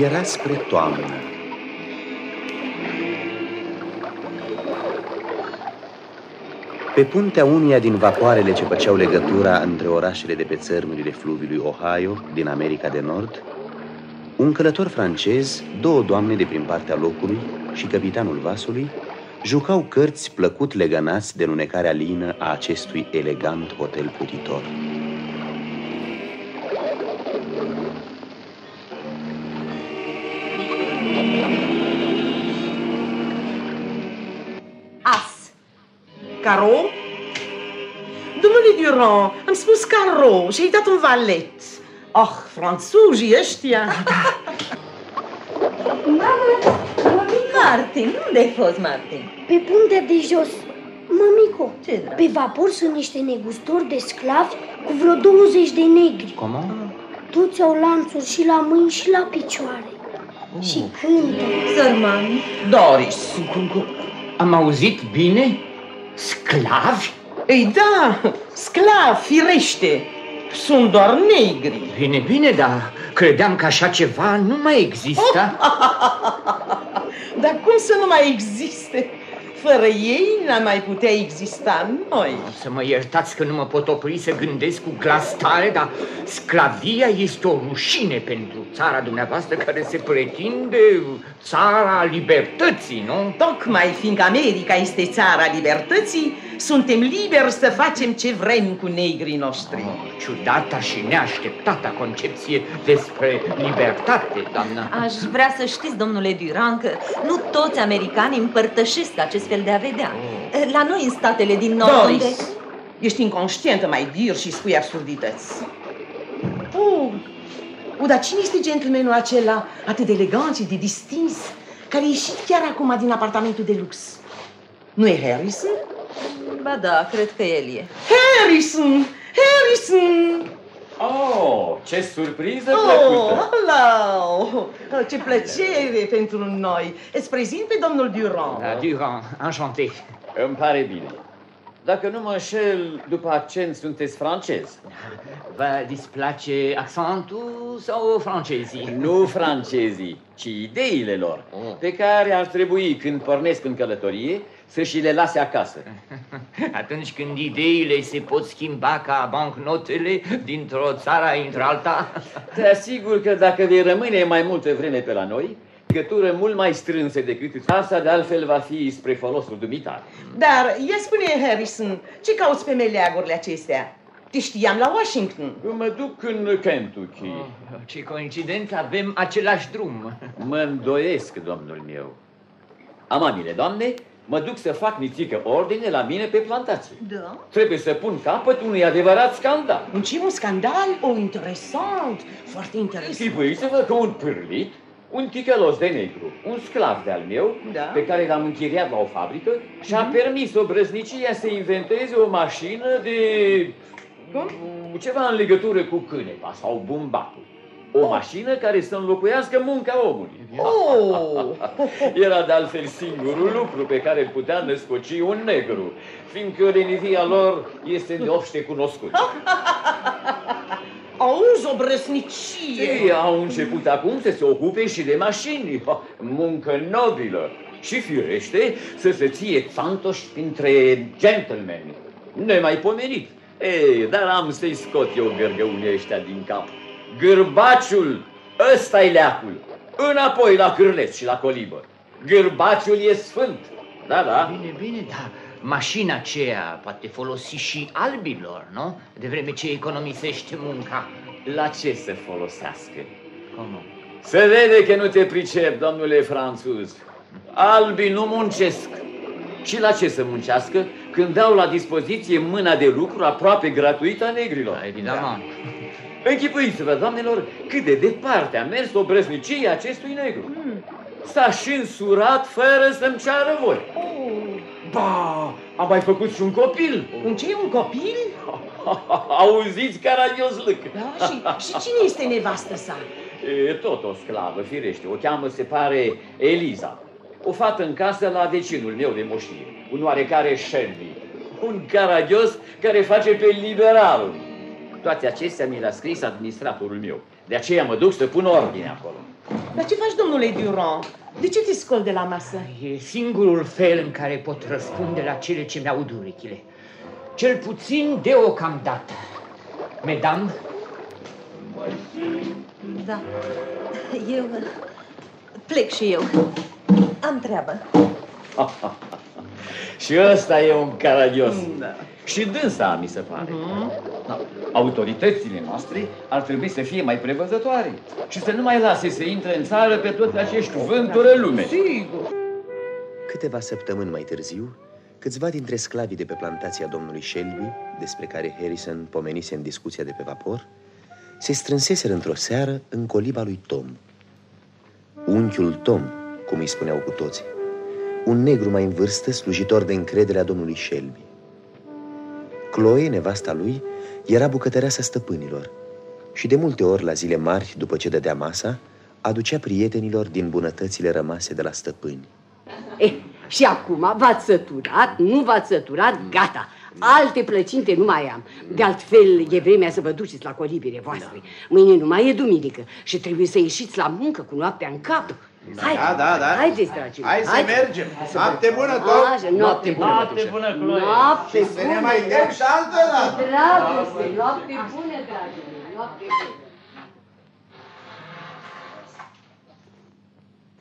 Era spre toamnă. Pe puntea unuia din vapoarele ce făceau legătura între orașele de pe țărmurile fluviului Ohio din America de Nord, un călător francez, două doamne de prin partea locului și capitanul vasului jucau cărți plăcut legănați de lunecarea lină a acestui elegant hotel putitor. Caro? Domnule Durand, am spus Caro și ai dat un valet. Oh, franțuzii ăștia! Mamă, Martin, unde ai fost, Martin? Pe puntea de jos. Mămico, Ce drag? pe vapor sunt niște negustori de sclavi cu vreo 20 de negri. Cum? Toți au lanțuri și la mâini și la picioare. Și cântă. Sărmani. Doris. Cum, cum? Am auzit bine? Sclavi? Ei da, sclav, firește. Sunt doar negri. Bine, bine, dar credeam că așa ceva nu mai există. Dar cum să nu mai existe? Fără ei n-am mai putea exista noi. Să mă iertați că nu mă pot opri să gândesc cu glas tare, dar sclavia este o rușine pentru țara dumneavoastră care se pretinde țara libertății, nu? Tocmai fiindcă America este țara libertății, suntem liberi să facem ce vrem cu negrii noștri. Oh, ciudata și neașteptata concepție despre libertate, doamnă. Aș vrea să știți, domnule Durand, că nu toți americanii împărtășesc acest fel de a vedea. La noi, în statele din nord, unde... Doris, ești inconștientă, mai dir și spui absurdități. Oh, oh, dar cine este gentlemanul acela atât de elegant și de distins, care a ieșit chiar acum din apartamentul de lux? Nu e Harrison? Ba da, cred că el e. Harrison! Harrison! Oh, ce surpriză Oh, plăcută! hello! Oh, Ce plăcere pentru noi! Îți prezint pe domnul Durand. La Durand, enchanté. Îmi pare bine. Dacă nu mă înșel, după accent sunteți francez. Vă displace accentul sau francezii? Nu francezii, ci ideile lor, Oh. pe care ar trebui, când pornesc în călătorie, să și le lase acasă. Atunci când ideile se pot schimba ca bancnotele dintr-o țară într-alta, Te asigur că dacă vei rămâne mai multă vreme pe la noi, legătură mult mai strânsă decât asta, de altfel va fi spre folosul dumitare. Dar, ia spune, Harrison, ce cauți pe meleagurile acestea? Te știam la Washington. Mă duc în Kentucky. Oh, ce coincidență, avem același drum. Mă îndoiesc, domnul meu. Amabile doamne, mă duc să fac nițică ordine la mine pe plantație. Da? Trebuie să pun capăt unui adevărat scandal. Un ce un scandal? O, interesant! Foarte interesant. Închipuiți-vă că un pârlit, un ticălos de negru, un sclav de-al meu, Da. pe care l-am închiriat la o fabrică, și-a permis obrăznicia să inventeze o mașină de... Cum? ceva în legătură cu cânepa sau bumbacul. O mașină care să înlocuiască munca omului. Oh! Era de altfel singurul lucru pe care îl putea născoci un negru, fiindcă lenivia lor este de obște cunoscut. Auzi o brăsnicie! Ei au început acum să se ocupe și de mașini, Ha, muncă nobilă și firește să se ție țantoși printre gentlemen. Nemaipomenit. Ei, dar am să-i scot eu gărgăunii ăștia din cap. Gârbaciul, ăsta-i leacul. Înapoi la cârleț și la colibă. Gârbaciul e sfânt. Da, da. Bine, bine, dar mașina aceea poate folosi și albilor, nu? De vreme ce economisește munca. La ce să folosească? Cum? Se vede că nu te pricep, domnule franțuz. Albii nu muncesc. Și la ce să muncească când dau la dispoziție mâna de lucru aproape gratuită a negrilor? Da, evident. Închipuiți-vă, doamnelor, cât de departe a mers o brăznicie acestui negru. S-a și însurat fără să-mi ceară voi. Oh. Ba, a mai făcut și un copil. Un ce? Un copil? Auziți, caragios lâc. Da? Și, și cine este nevastă sa? E tot o sclavă, firește. O cheamă, se pare, Eliza. O fată în casă la vecinul meu de moștire, un oarecare Shelby. Un caragios care face pe liberalul. Toate acestea mi le-a scris administratorul meu. De aceea mă duc să pun ordine acolo. Dar ce faci, domnule Durand? De ce te scoli de la masă? E singurul fel în care pot răspunde la cele ce mi-aud urechile. Cel puțin deocamdată. Medam, Da. Eu plec și eu. Am treabă. Și ăsta e un caragios. Da. Și dânsa, mi se pare. Da. Autoritățile noastre ar trebui să fie mai prevăzătoare și să nu mai lase să intre în țară pe toți acești vânturi în lume. Sigur. Câteva săptămâni mai târziu, câțiva dintre sclavii de pe plantația domnului Shelby, despre care Harrison pomenise în discuția de pe vapor, se strânseseră într-o seară în coliba lui Tom. Unchiul Tom, cum îi spuneau cu toții, un negru mai în vârstă, slujitor de încredere a domnului Shelby. Chloe, nevasta lui, era bucătăreasa stăpânilor și de multe ori la zile mari, după ce dădea masa, aducea prietenilor din bunătățile rămase de la stăpâni. Eh, și acum v-ați săturat, nu v-ați săturat, gata. Alte plăcinte nu mai am. De altfel, e vremea să vă duceți la colibile voastre. Mâine nu mai e duminică și trebuie să ieșiți la muncă cu noaptea în cap. Hai, Da, da, da. Haideți, dragii. Hai să mergem. Noapte bună, tot. Așa, noapte bună. Noapte bună, Chloe. Noapte Și să ne bună. mai dăm și altă dată. Dragoste, noapte bună, dragii. mei, Noapte bună.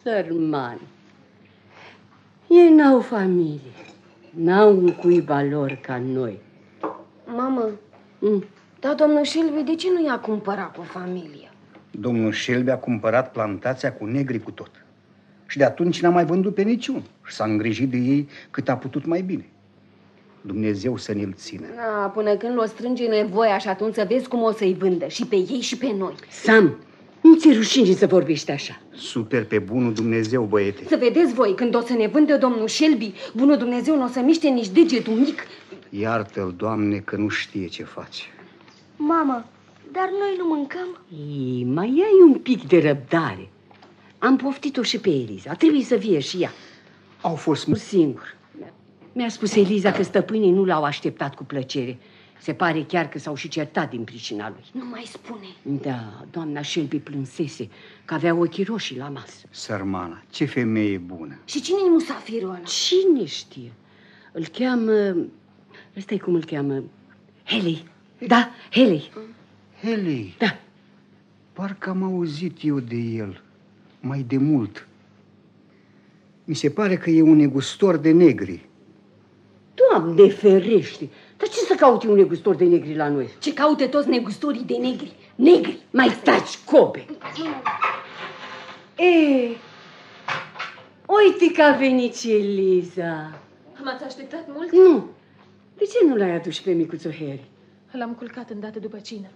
Sărmani. Ei n-au familie. N-au un cuiba lor ca noi. Mamă, Mm. dar domnul Shelby, de ce nu i-a cumpărat cu familia? Domnul Shelby a cumpărat plantația cu negri cu tot. Și de atunci n-a mai vândut pe niciun. Și s-a îngrijit de ei cât a putut mai bine. Dumnezeu să ne-l țină. Na, până când l-o strânge nevoia și atunci să vezi cum o să-i vândă și pe ei și pe noi. Sam, nu ți rușine să vorbești așa. Super pe bunul Dumnezeu, băiete. Să vedeți voi, când o să ne vândă domnul Shelby, bunul Dumnezeu nu o să miște nici degetul mic. Iartă-l, Doamne, că nu știe ce face. Mamă, dar noi nu mâncăm? Ei, mai ai un pic de răbdare. Am poftit-o și pe Eliza. Trebuie să vie și ea. Au fost Nu singur. Mi-a spus Eliza că stăpânii nu l-au așteptat cu plăcere. Se pare chiar că s-au și certat din pricina lui. Nu mai spune. Da, doamna Shelby plânsese că avea ochii roșii la masă. sărmana. Ce femeie bună. Și cine e musafirul ăla? Cine știe? Îl cheamă... ăsta cum îl cheamă? Haley. Da, Haley. Heli, Da. parcă am auzit eu de el mai de mult. Mi se pare că e un negustor de negri. Doamne ferește! Dar ce să caute un negustor de negri la noi? Ce caute toți negustorii de negri? Negri! Mai staci, cobe! E, uite că a venit și Eliza. M-ați așteptat mult? Nu. De ce nu l-ai adus pe micuțul Harry? L-am culcat îndată după cină.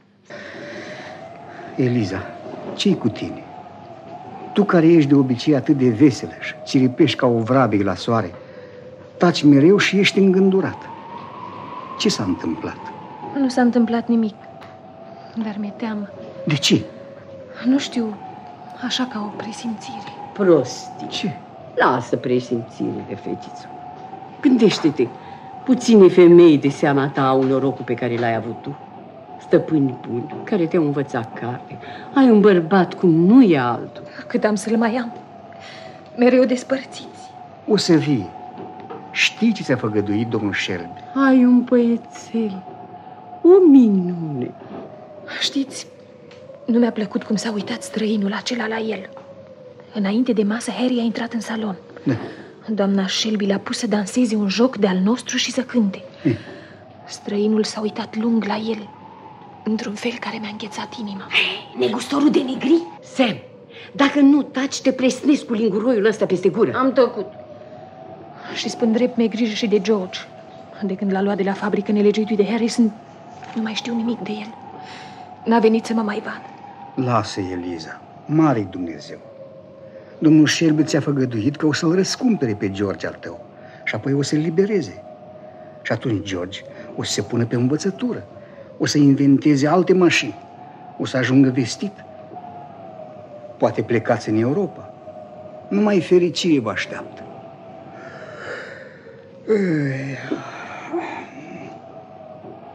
Eliza, ce cu tine? Tu care ești de obicei atât de veselă și țiripești ca o vrabie la soare, taci mereu și ești îngândurat. Ce s-a întâmplat? Nu s-a întâmplat nimic, dar mi-e teamă. De ce? Nu știu, așa ca o presimțire. Prostii. Ce? Lasă presimțirile, fetiță. Gândește-te, puține femei de seama ta au norocul pe care l-ai avut tu. Stăpâni buni, care te-au învățat carte. Ai un bărbat cum nu e altul. Cât am să-l mai am? Mereu despărțiți. O să vie. Știi ce ți-a făgăduit domnul Shelby? Ai un băiețel, o minune. Știți, nu mi-a plăcut cum s-a uitat străinul acela la el. Înainte de masă, Harry a intrat în salon. Da. Doamna Shelby l-a pus să danseze un joc de-al nostru și să cânte. Eh. Străinul s-a uitat lung la el, într-un fel care mi-a înghețat inima. Negustorul de negri? Sam, dacă nu taci, te presnesc cu linguroiul ăsta peste gură. Am tăcut. Și spun drept, mi-e grijă și de George. De când l-a luat de la fabrică nelegiuit de Harrison, nu mai știu nimic de el. N-a venit să mă mai vadă. Lasă, Eliza. mare Dumnezeu. Domnul Shelby ți-a făgăduit că o să-l răscumpere pe George al tău și apoi o să-l libereze. Și atunci George o să se pună pe învățătură, o să inventeze alte mașini, o să ajungă vestit. Poate plecați în Europa. Numai fericire vă așteaptă.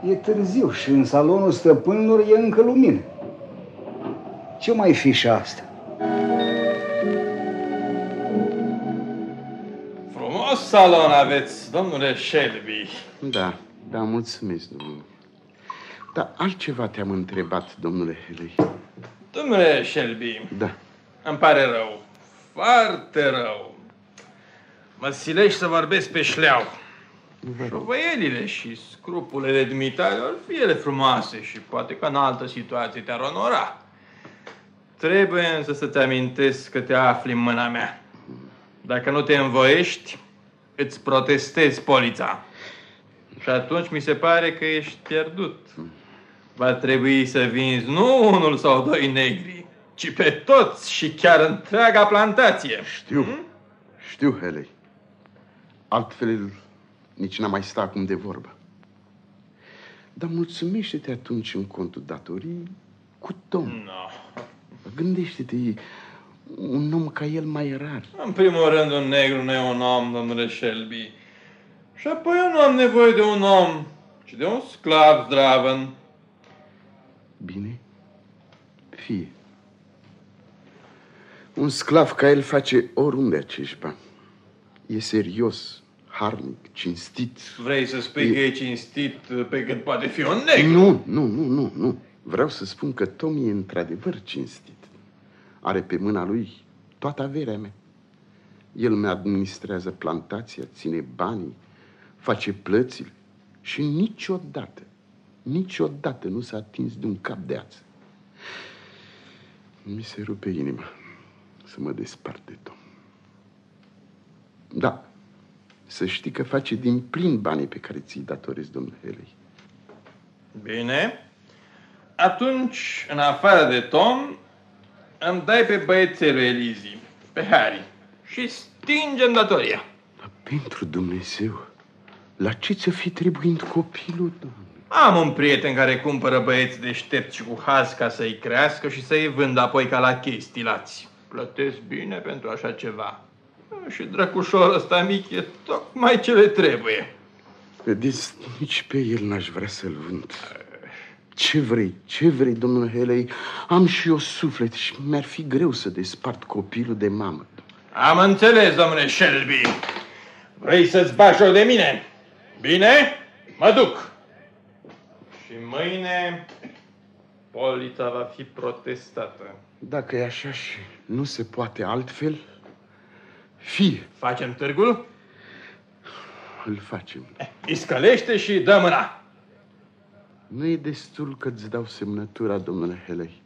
E târziu și în salonul stăpânilor e încă lumină. Ce mai fi și asta? Frumos salon aveți, domnule Shelby. Da, da, mulțumesc, domnule. Dar altceva te-am întrebat, domnule Haley. Domnule Shelby, Da. îmi pare rău. Foarte rău. Mă silești să vorbesc pe șleau. Șovăielile și scrupulele dumitale ar fi ele frumoase și poate că în altă situație te-ar onora. Trebuie însă să-ți amintesc că te afli în mâna mea. Dacă nu te învoiești, îți protestezi polița. Și atunci mi se pare că ești pierdut. Va trebui să vinzi nu unul sau doi negri, ci pe toți și chiar întreaga plantație. Știu, știu, Haley. Altfel, nici n-am mai sta acum de vorbă. Dar mulțumește-te atunci în contul datorii cu Tom. No. Gândește-te, e un om ca el mai rar. În primul rând, un negru nu e un om, domnule Shelby. Și apoi eu nu am nevoie de un om, ci de un sclav zdravăn. Bine? Fie. Un sclav ca el face oriunde acești bani. E serios, harnic, cinstit. Vrei să spui că e cinstit pe cât poate fi un negru? Nu, nu, nu, nu, nu. Vreau să spun că Tom e într-adevăr cinstit. Are pe mâna lui toată averea mea. El mi administrează plantația, ține banii, face plățile și niciodată, niciodată nu s-a atins de un cap de ață. Mi se rupe inima să mă despart de Tom. Da, să știi că face din plin banii pe care ți-i datorezi, domnule Haley. Bine. Atunci, în afară de Tom, îmi dai pe băiețelul Elizi, pe Harry, și stingem datoria. Pentru Dumnezeu, la ce ți-o fi trebuind copilul, domnule? Am un prieten care cumpără băieți deștepți și cu haz ca să-i crească și să-i vândă apoi ca la chestii lați. Plătesc bine pentru așa ceva. Și drăcușorul ăsta mic e tocmai ce le trebuie. Vedeți, nici pe el n-aș vrea să-l vând. Ce vrei, ce vrei, domnule Helei? Am și eu suflet și mi-ar fi greu să despart copilul de mamă. Am înțeles, domnule Shelby. Vrei să-ți bagi joc de mine? Bine, mă duc. Și mâine polița va fi protestată. Dacă e așa și nu se poate altfel, fie, Facem târgul? îl facem. Iscălește și dă mâna. Nu e destul că-ți dau semnătura, domnule Helei.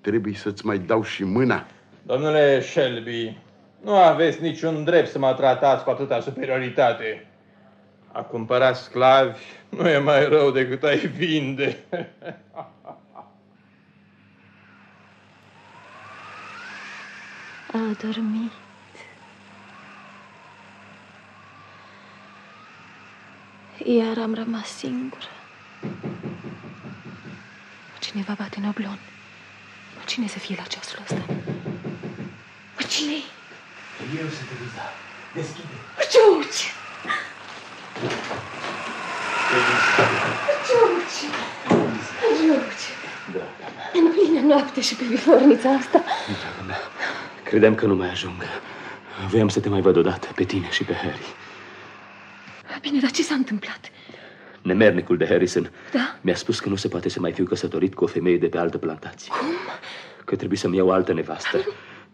Trebuie să-ți mai dau și mâna. Domnule Shelby, nu aveți niciun drept să mă tratați cu atâta superioritate. A cumpăra sclavi nu e mai rău decât ai vinde. A dormit. Iar am rămas singură. Cineva bate în oblon. Cine să fie la ceasul ăsta? cine Eu sunt Eliza. Deschide. George! George! George! Draga mea, În plină noapte și pe vifornița asta. draga mea, credeam că nu mai ajung. Voiam să te mai văd odată, pe tine și pe Harry. Bine, dar ce s-a întâmplat? Nemernicul de Harrison Da? mi-a spus că nu se poate să mai fiu căsătorit cu o femeie de pe altă plantație. Cum? Că trebuie să-mi iau o altă nevastă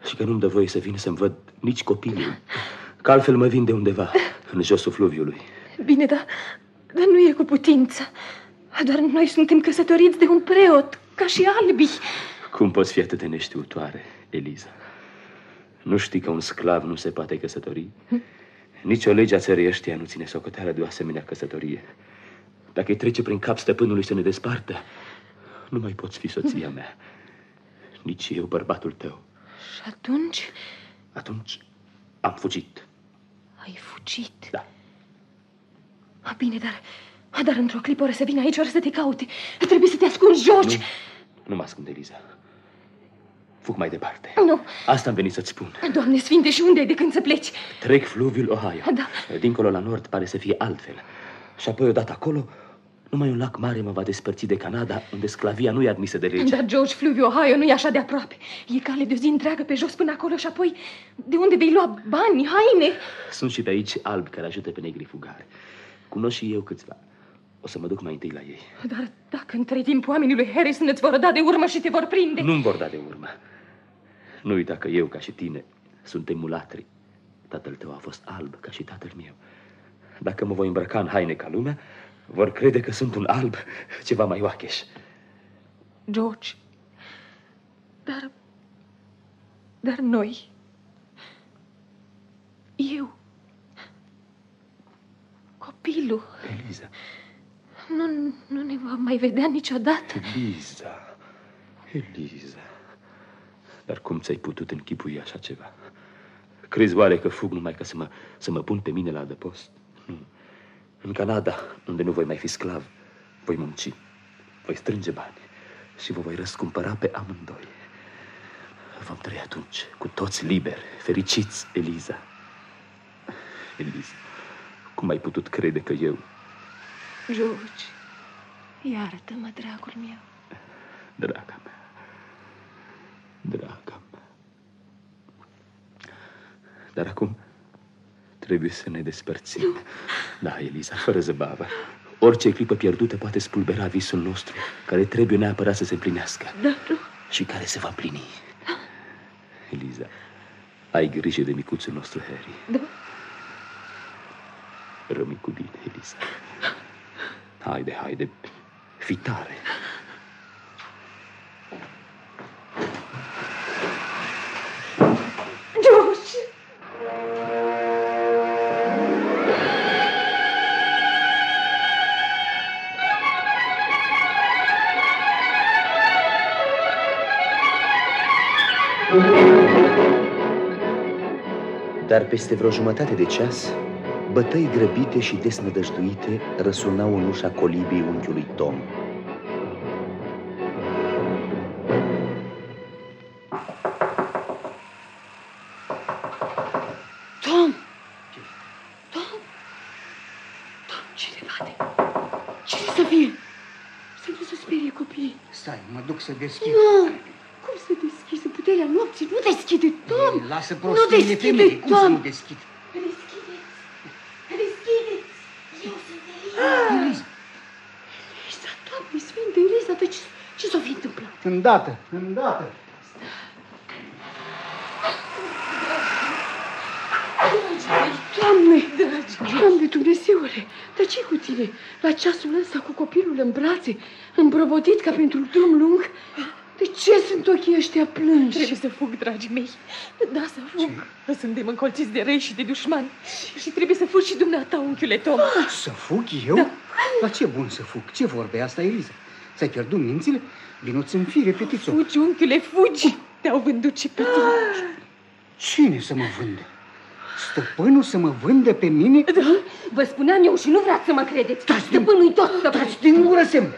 și că nu-mi dă voie să vin să-mi văd nici copiii. Că altfel mă vin de undeva, în josul fluviului. Bine, dar, dar nu e cu putință. Doar noi suntem căsătoriți de un preot, ca și albii. Cum poți fi atât de neștiutoare, Eliza? Nu știi că un sclav nu se poate căsători? Nici o lege a țării ăștia nu ține socoteala de o asemenea căsătorie. Dacă îi trece prin cap stăpânului să ne despartă, nu mai poți fi soția mea. Nici eu, bărbatul tău. Și atunci Atunci am fugit. ai fugit. Da. A, bine, dar... A, dar într-o clipă ori să vină aici, ori să te caute. Trebuie să te ascunzi, George. Nu, nu mă ascund, Eliza. Fug mai departe. Nu. Asta am venit să-ți spun. Doamne sfinte, și unde e de când să pleci? Trec fluviul Ohio. Da. Dincolo la nord pare să fie altfel. Și apoi odată acolo, Numai un lac mare mă va despărți de Canada, unde sclavia nu e admisă de lege. Dar George Fluviu Ohio nu e așa de aproape. E cale de o zi întreagă pe jos până acolo și apoi de unde vei lua bani, haine? Sunt și pe aici albi care ajută pe negri fugare. Cunosc și eu câțiva. O să mă duc mai întâi la ei. Dar dacă între timp oamenii lui Harrison îți vor da de urmă și te vor prinde... Nu-mi vor da de urmă. Nu uita că eu, ca și tine, suntem mulatri. Tatăl tău a fost alb, ca și tatăl meu. Dacă mă voi îmbrăca în haine ca lumea, vor crede că sunt un alb ceva mai oacheș. George, dar... Dar noi... Eu... Copilul... Eliza... Nu, nu ne va mai vedea niciodată. Eliza... Eliza... Dar cum ți-ai putut închipui așa ceva? Crezi oare că fug numai ca să mă, să mă pun pe mine la adăpost? Nu. În Canada, unde nu voi mai fi sclav, voi munci, voi strânge bani și vă voi răscumpăra pe amândoi. Vom trăi atunci cu toți liberi, fericiți, Eliza. Eliza, cum ai putut crede că eu... George, iartă-mă, dragul meu. Draga mea, draga mea. Dar acum trebuie să ne despărțim. Da, Eliza, fără zăbavă. Orice clipă pierdută poate spulbera visul nostru, care trebuie neapărat să se împlinească. Da, nu. Și care se va împlini. Eliza, ai grijă de micuțul nostru, Harry. Da. Rămâi cu bine, Eliza. Haide, haide, fi tare. Dar peste vreo jumătate de ceas, bătăi grăbite și desnădăjduite răsunau în ușa colibii unchiului Tom. Tom! Tom! Tom, cine bate? Cine să fie? Să nu se sperie copiii. Stai, mă duc să deschid. Nu! Cum să deschide puterea nopții? Nu deschide, Tom! Ei, Lasă nu prostiile deschide, femeii, cum să Tom! nu deschid? Deschideți! Deschideți! Eu sunt Eliza! Eliza, Elisa, Doamne Sfinte, Elisa, dar ce, ce s-a fi întâmplat? îndată, îndată. Doamne, dragi, Doamne Dumnezeule, dar ce cu tine? La ceasul ăsta cu copilul în brațe, îmbrăbotit ca pentru un drum lung? De ce sunt ochii ăștia plângi? Trebuie să fug, dragii mei. Da, să fug. Suntem încolțiți de răi și de dușmani. Și trebuie să fug și dumneata, unchiule Tom. Să fug eu? Da. La ce bun să fug? Ce vorbe asta, Eliza? Ți-ai pierdut mințile? Vinuți în fire, petițo. Fugi, unchiule, fugi! Te-au vândut și pe tine. Cine să mă vândă? Stăpânul să mă vândă pe mine? Da, vă spuneam eu și nu vreați să mă credeți. Stăpânul-i tot stăpân. Taci din gură, semne!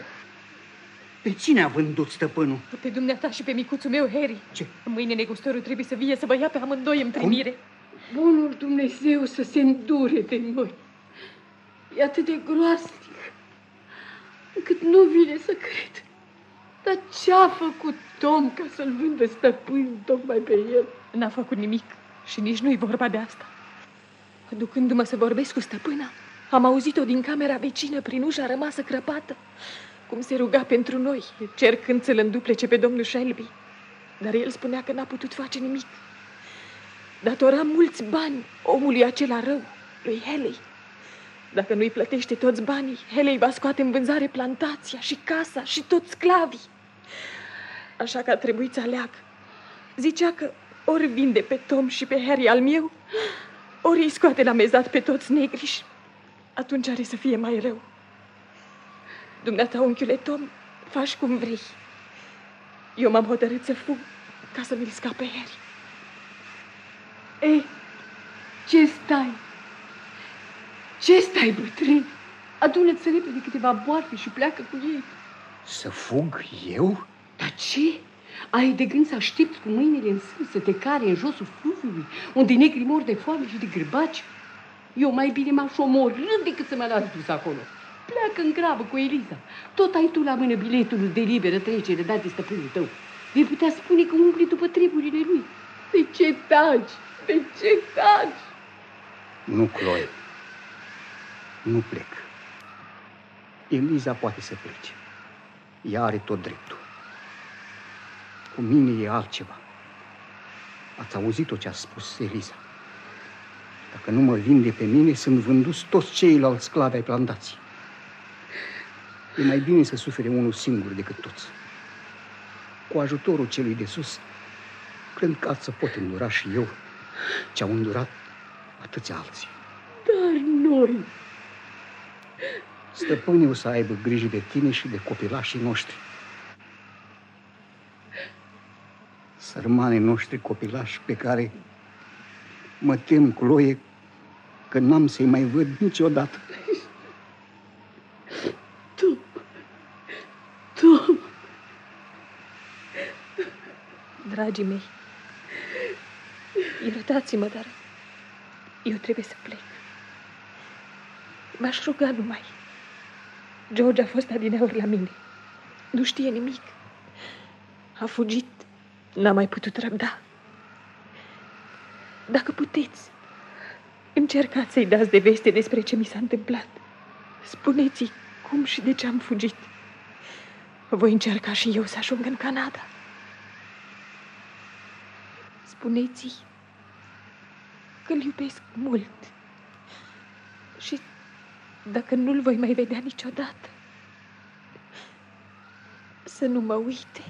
Pe cine a vândut stăpânul? Pe dumneata și pe micuțul meu, Harry. Ce? Mâine negustorul trebuie să vie să vă ia pe amândoi în primire. Bunul Dumnezeu să se îndure de noi. E atât de groaznic, încât nu vine să cred. Dar ce-a făcut Tom ca să-l vândă stăpânul tocmai pe el? N-a făcut nimic și nici nu-i vorba de asta. Ducându-mă să vorbesc cu stăpâna, am auzit-o din camera vecină prin ușa rămasă crăpată, cum se ruga pentru noi, cercând să-l înduplece pe domnul Shelby. Dar el spunea că n-a putut face nimic. Datora mulți bani omului acela rău, lui Haley. Dacă nu-i plătește toți banii, Haley va scoate în vânzare plantația și casa și toți sclavii. Așa că a trebuit să aleagă. Zicea că ori vinde pe Tom și pe Harry al meu, ori îi scoate la mezat pe toți negri și atunci are să fie mai rău. Dumneata, unchiule Tom, faci cum vrei. Eu m-am hotărât să fug ca să mi-l scap pe Harry. Ei, ce stai? Ce stai, bătrân? Adună-ți repede câteva boarfe și pleacă cu ei. Să fug eu? Dar ce? Ai de gând să aștepți cu mâinile în sân să te care în josul fluviului, unde negri mor de foame și de grăbaci? Eu mai bine m-aș omorâ decât să mă las dus acolo. Pleacă în grabă cu Eliza. Tot ai tu la mână biletul de liberă trecere dat de stăpânul tău. Vei putea spune că umpli după treburile lui. De ce taci? De ce taci? Nu, Chloe. Nu plec. Eliza poate să plece. Ea are tot dreptul. Cu mine e altceva. Ați auzit-o ce a spus Eliza. Dacă nu mă vinde pe mine, sunt vânduți toți ceilalți sclavi ai plantației. E mai bine să sufere unul singur decât toți. Cu ajutorul celui de sus, cred că ați să pot îndura și eu ce au îndurat atâția alții. Dar noi... Stăpânii o să aibă grijă de tine și de copilașii noștri. Sărmanii noștri copilași pe care mă tem, Chloe, că n-am să-i mai văd niciodată. Tu... Tu... Dragii mei, iertați-mă, dar eu trebuie să plec. M-aș ruga numai. George a fost adineori la mine. Nu știe nimic. A fugit. N-a mai putut răbda. Dacă puteți, încercați să-i dați de veste despre ce mi s-a întâmplat. Spuneți-i cum și de ce am fugit. Voi încerca și eu să ajung în Canada. Spuneți-i că îl iubesc mult și dacă nu-l voi mai vedea niciodată, să nu mă uite.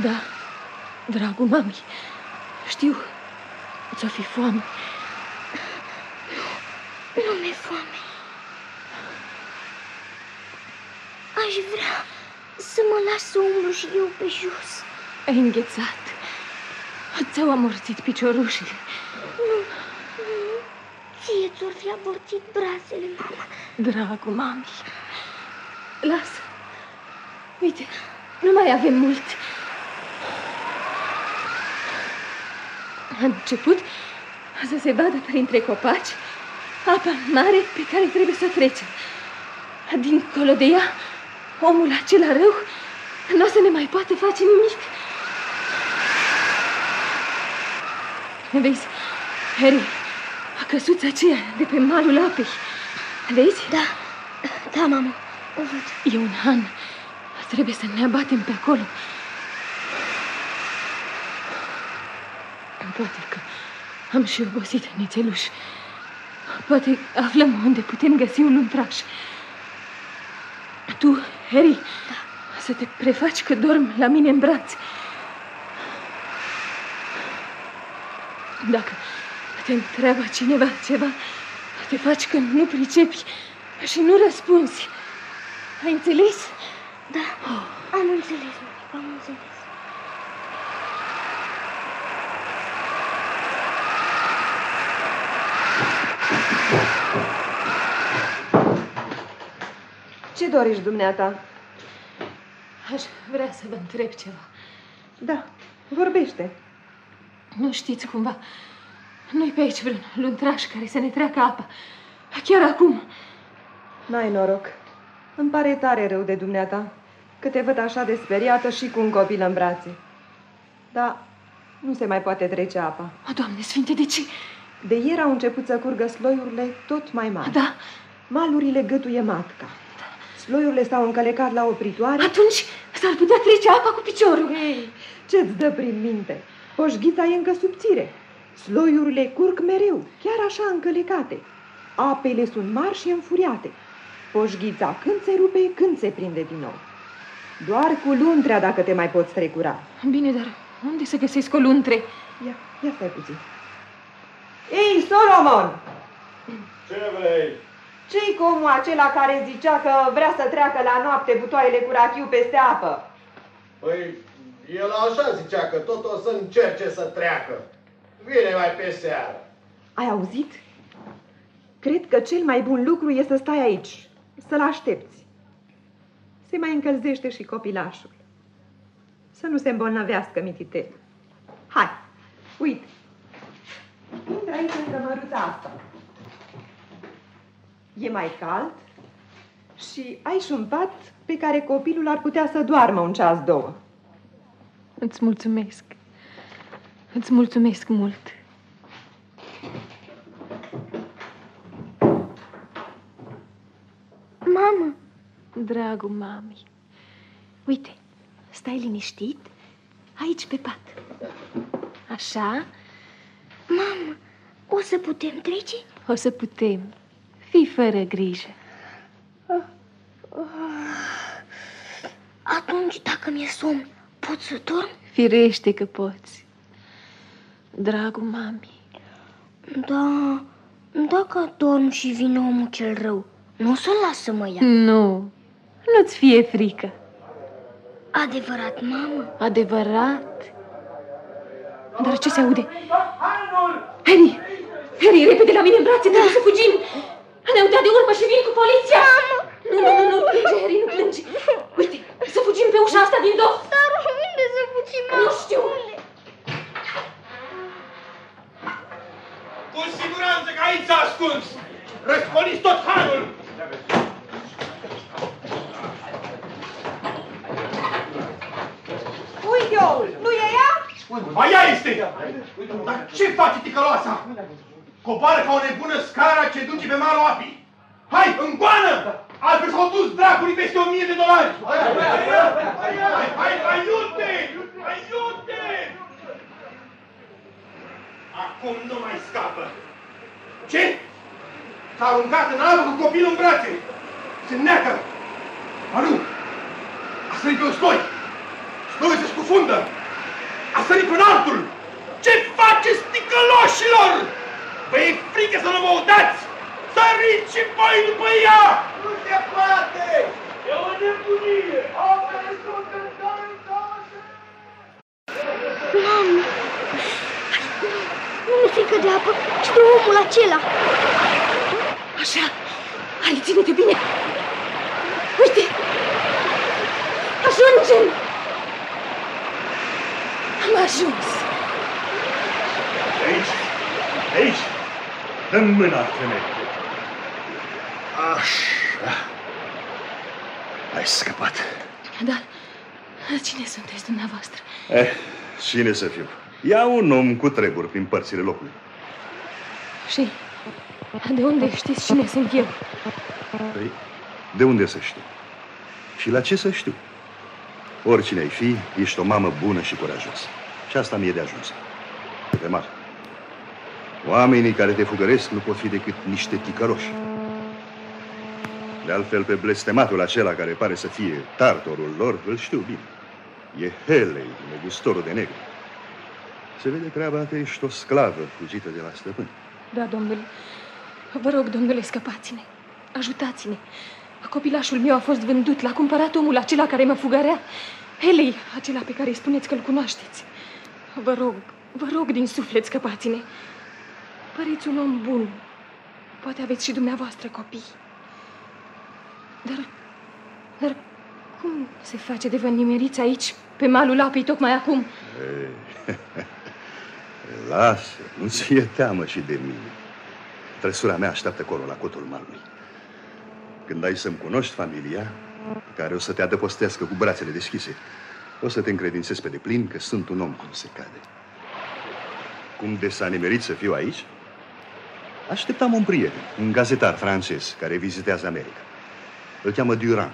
Da, dragul mami, știu, ți-o fi foame. Nu mi-e foame. Aș vrea să mă las să umblu și eu pe jos. Ai înghețat. Ți-au amorțit piciorușile. Nu, nu. Ție ți-or fi abortit brațele, mama. Dragul mami, lasă. Uite, nu mai avem mult. A început să se vadă printre copaci apa mare pe care trebuie să trecem. Dincolo de ea, omul acela rău nu o să ne mai poate face nimic. Vezi, Harry, căsuța aceea de pe malul apei. Vezi? Da, da, mamă, o văd. E un han. Trebuie să ne abatem pe acolo. Poate că am și obosit nițeluș. Poate aflăm unde putem găsi un luntraș. Tu, Harry, da. să te prefaci că dorm la mine în braț. Dacă te întreabă cineva ceva, te faci că nu pricepi și nu răspunzi. Ai înțeles? Da, am înțeles, am înțeles. Ce dorești dumneata? Aș vrea să vă întreb ceva. Da, vorbește. Nu știți cumva, nu-i pe aici vreun luntraș care să ne treacă apa. Chiar acum. N-ai noroc. Îmi pare tare rău de dumneata, că te văd așa de speriată și cu un copil în brațe. Da, nu se mai poate trece apa. O, Doamne Sfinte, de ce? De ieri au început să curgă sloiurile tot mai mari. Da. Malurile gătuie matca. Sloiurile stau încălecat la opritoare. Atunci s-ar putea trece apa cu piciorul. Ei, ce-ți dă prin minte? Poșghița e încă subțire. Sloiurile curg mereu, chiar așa încălecate. Apele sunt mari și înfuriate. Poșghița când se rupe, când se prinde din nou. Doar cu luntrea dacă te mai poți trecura. Bine, dar unde să găsesc o luntre? Ia, ia stai puțin. Ei, Solomon! Ce vrei? Ce-i cu omul acela care zicea că vrea să treacă la noapte butoaiele cu rachiu peste apă? Păi, el așa zicea că tot o să încerce să treacă. Vine mai pe seară. Ai auzit? Cred că cel mai bun lucru e să stai aici, să-l aștepți. Se mai încălzește și copilașul. Să nu se îmbolnăvească mititel. Hai, uite. Intră aici în cămăruța asta. E mai cald și ai și un pat pe care copilul ar putea să doarmă un ceas, două. Îți mulțumesc. Îți mulțumesc mult. Mamă! Dragul mami, uite, stai liniștit aici pe pat. Așa? Mamă, o să putem trece? O să putem. Fii fără grijă. Atunci, dacă mi-e somn, pot să dorm? Firește că poți. Dragul mami. Da, dacă dorm și vine omul cel rău, nu o să las să mă ia. Nu, nu-ți fie frică. Adevărat, mamă? Adevărat. Dar ce se aude? Harry! Harry, repede la mine în brațe, trebuie să fugim! Ne-au dat de urmă și vin cu poliția! Nu, nu, nu, nu plânge, Harry, nu plânge! Uite, să fugim pe ușa asta din loc! Dar unde să fugim, Nu știu! Cu siguranță că aici s-a ascuns! Răscoliți tot hanul! Uite-o, nu e ea? Ba ea este! Dar ce face ticăloasa? Coboară ca o nebună scara ce duce pe malul apii. Hai, în goană! Altfel s-au dus dracului peste o mie de dolari! Hai, hai, hai, aiute! Aiute! Acum nu mai scapă! Ce? S-a aruncat în apă cu copilul în brațe! Se neacă! Ba nu! A sărit pe un stoi! Stoi se scufundă! A sărit pe un altul! Ce faceți, ticăloșilor? Vă e frică să nu vă udați? Săriți și voi după ea! Nu se poate! E o nebunie! Oamenii sunt în Mamă! Nu mi frică de apă, ci de omul acela. Așa, hai, ține-te bine! Uite! Ajungem! Am ajuns! Aici, aici, dă mâna, femeie. Așa. Ai scăpat. Dar cine sunteți dumneavoastră? Eh, cine să fiu? Ia un om cu treburi prin părțile locului. Și de unde știți cine sunt eu? Păi, de unde să știu? Și la ce să știu? Oricine ai fi, ești o mamă bună și curajoasă. Și asta mi-e de ajuns. Pe mare. Oamenii care te fugăresc nu pot fi decât niște ticăroși. De altfel, pe blestematul acela care pare să fie tartorul lor, îl știu bine. E Helei, negustorul de negru. Se vede treaba că ești o sclavă fugită de la stăpân. Da, domnule. Vă rog, domnule, scăpați-ne. Ajutați-ne. Copilașul meu a fost vândut. L-a cumpărat omul acela care mă fugărea. Helei, acela pe care îi spuneți că-l cunoașteți. Vă rog, vă rog din suflet, scăpați-ne. Păreți un om bun. Poate aveți și dumneavoastră copii. Dar, dar cum se face de vă nimeriți aici, pe malul apei, tocmai acum? Ei, lasă, nu ți e teamă și de mine. Trăsura mea așteaptă acolo, la cotul malului. Când ai să-mi cunoști familia, care o să te adăpostească cu brațele deschise, o să te încredințez pe deplin că sunt un om cum se cade. Cum de s-a nimerit să fiu aici? Așteptam un prieten, un gazetar francez care vizitează America. Îl cheamă Durand.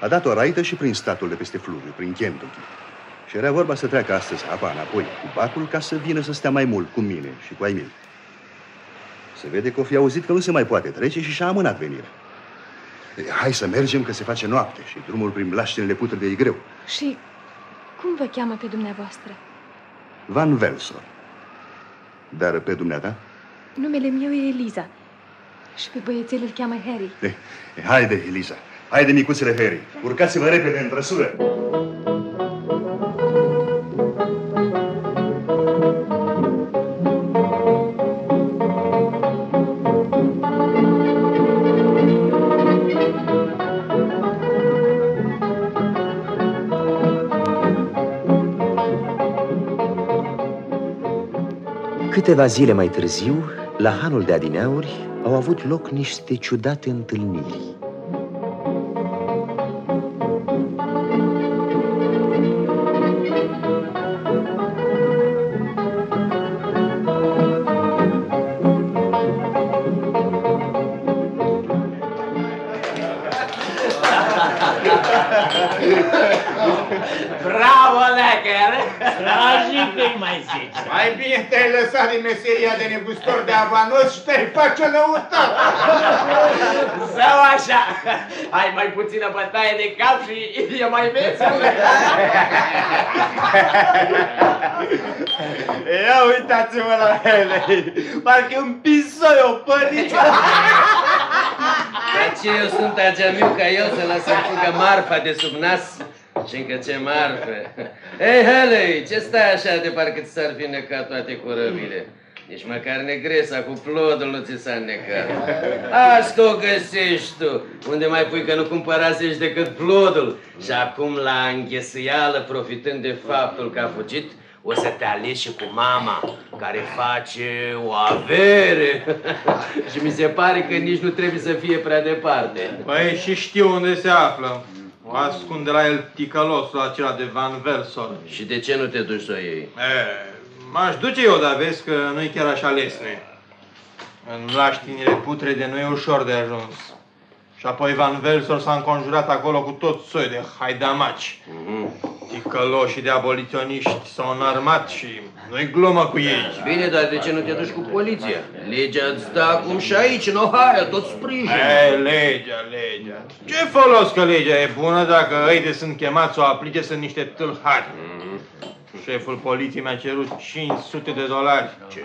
A dat o raită și prin statul de peste fluviu, prin Kentucky. Și era vorba să treacă astăzi apa înapoi cu bacul ca să vină să stea mai mult cu mine și cu ai mei. Se vede că o fi auzit că nu se mai poate trece și și-a amânat venirea. E, Hai să mergem că se face noapte și drumul prin blaștinile putrede e greu. Și cum vă cheamă pe dumneavoastră? Van Velsor. Dar pe dumneata? Numele meu e Eliza și pe băiețel îl cheamă Harry. E, e, haide, Eliza. Haide, micuțele Harry. Urcați-vă repede în trăsură. Câteva zile mai târziu, la hanul de adineauri, au avut loc niște ciudate întâlniri. Mai zici? Mai bine te-ai lăsat din meseria de negustor de avanos și te-ai face lăutar. Sau așa, ai mai puțină bătaie de cap și e mai vesel. Ia uitați-mă la ele, parcă un pisoi o părică. De ce eu sunt ageamiu ca el să lasă fugă marfa de sub nas? Și încă ce marfă! Ei, Haley, ce stai așa de parcă ți s-ar fi necat toate corăbile? Nici măcar negresa cu plodul nu ți s-a necat. Asta o găsești tu, unde mai pui că nu cumpărasești decât plodul. Și acum la înghesuială, profitând de faptul că a fugit, o să te alegi și cu mama, care face o avere. și mi se pare că nici nu trebuie să fie prea departe. Păi și știu unde se află. O ascunde la el ticălosul acela de Van Velsor. Și de ce nu te duci să o iei? E, m-aș duce eu, dar vezi că nu-i chiar așa lesne. În laștinile putrede nu e ușor de ajuns. Și apoi Van Velsor s-a înconjurat acolo cu tot soi de haidamaci. Ticăloșii de aboliționiști s-au înarmat și nu-i glumă cu ei. Bine, dar de ce nu te duci cu poliția? Legea îți stă acum și aici, în Ohio, tot sprijin. E, legea, legea. Ce folos că legea e bună dacă ei sunt chemați să o aplice sunt niște tâlhari? Șeful poliției mi-a cerut 500 de dolari. Ce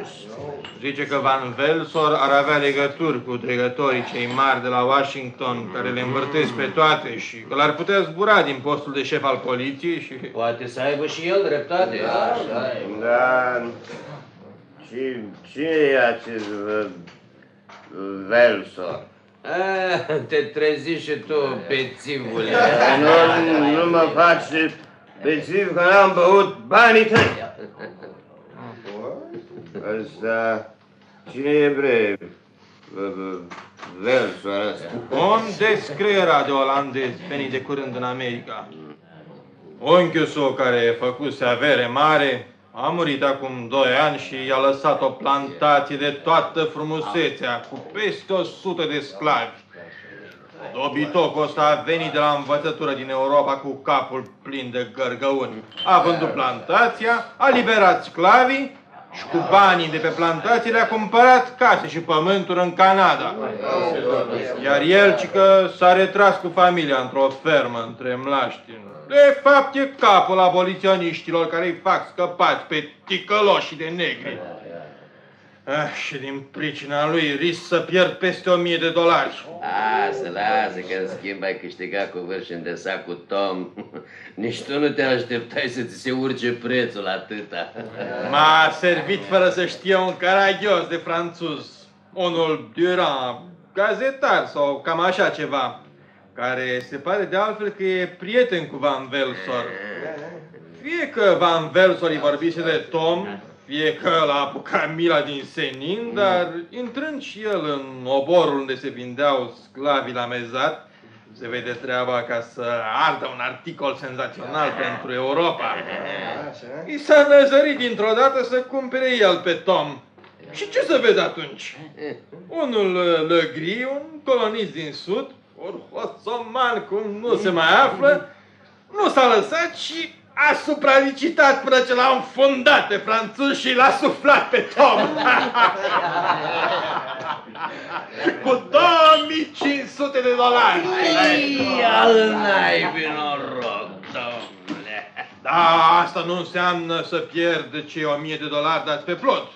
Zice că Van Velsor ar avea legături cu dregătorii cei mari de la Washington, care le învârtesc pe toate și că l-ar putea zbura din postul de șef al poliției și... Poate să aibă și el dreptate. Așa e. Da. Și cine e acest uh, Velsor? Ah, te trezi și tu, pețivule. Nu, nu mă faci bețiv că n-am băut banii tăi. Ăsta, cine e bre? Velsor ăsta. Un descriera de olandez venit de curând în America. Unchiul său care făcuse avere mare a murit acum doi ani și i-a lăsat o plantație de toată frumusețea, cu peste o sută de sclavi. Dobitocul ăsta a venit de la învățătură din Europa cu capul plin de gărgăuni. A vândut plantația, a liberat sclavii și cu banii de pe plantație le-a cumpărat case și pământuri în Canada. Iar el, ci că s-a retras cu familia într-o fermă între mlaștini. De fapt, e capul aboliționiștilor care îi fac scăpați pe ticăloși de negri. Ah, și din pricina lui risc să pierd peste o mie de dolari. Lasă, lasă, că în schimb ai câștigat cu vârșin de sac cu Tom. Nici tu nu te așteptai să ți se urce prețul atâta. M-a servit fără să știe un caragios de franțuz, unul Durand, gazetar sau cam așa ceva, care se pare de altfel că e prieten cu Van Velsor. Fie că Van Velsor îi vorbise de Tom, fie că l-a apucat mila din senin, dar intrând și el în oborul unde se vindeau sclavii la mezat, se vede treaba ca să ardă un articol senzațional pentru Europa. I s-a năzărit dintr-o dată să cumpere el pe Tom. Și ce să vede atunci? Unul uh, lăgri, un colonist din sud, un hoțoman cum nu se mai află, nu s-a lăsat și a supravicitat până ce l-a înfundat pe franțuz și l-a suflat pe Tom. cu 2500 de dolari. Ei, al naibii noroc, domnule. Da, asta nu înseamnă să pierd cei 1000 de dolari dați pe plot.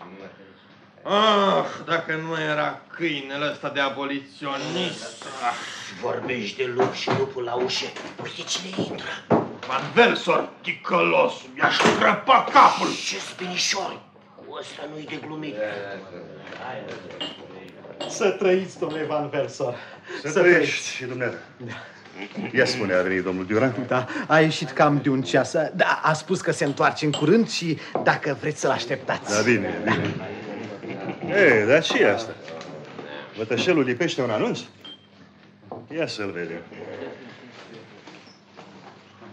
Ah, dacă nu era câinele ăsta de aboliționist. Ah. Vorbești de lup și lupul la ușă. Uite cine intră. Van Velsor, ticălos, mi-aș crăpa capul. Ce spinișori. Cu ăsta nu-i de glumit. Să trăiți, domnule Van Versor. Să trăiești și dumneata. Ia spune, a venit domnul Duran? Da, a ieșit cam de un ceas. Da, a spus că se întoarce în curând și dacă vreți să-l așteptați. Da, bine, bine. E, dar și asta? Vătășelul lipește un anunț? Ia să-l vedem.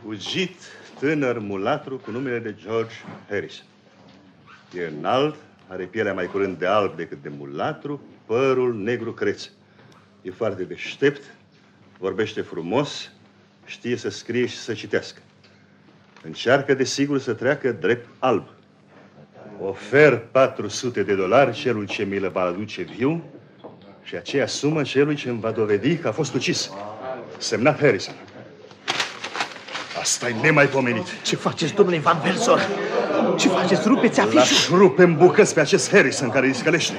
Ugit, tânăr, mulatru, cu numele de George Harris. E înalt, are pielea mai curând de alb decât de mulatru, părul negru creț. E foarte deștept, vorbește frumos, știe să scrie și să citească. Încearcă, desigur, să treacă drept alb. Ofer 400 de dolari celui ce mi le va aduce viu și aceea sumă celui ce îmi va dovedi că a fost ucis. Semnat Harrison. Asta e nemaipomenit. Ce faceți, domnule Van Versor? Ce faceți? Rupeți afișul? L-aș rupe în bucăți pe acest Harrison care îi scălește.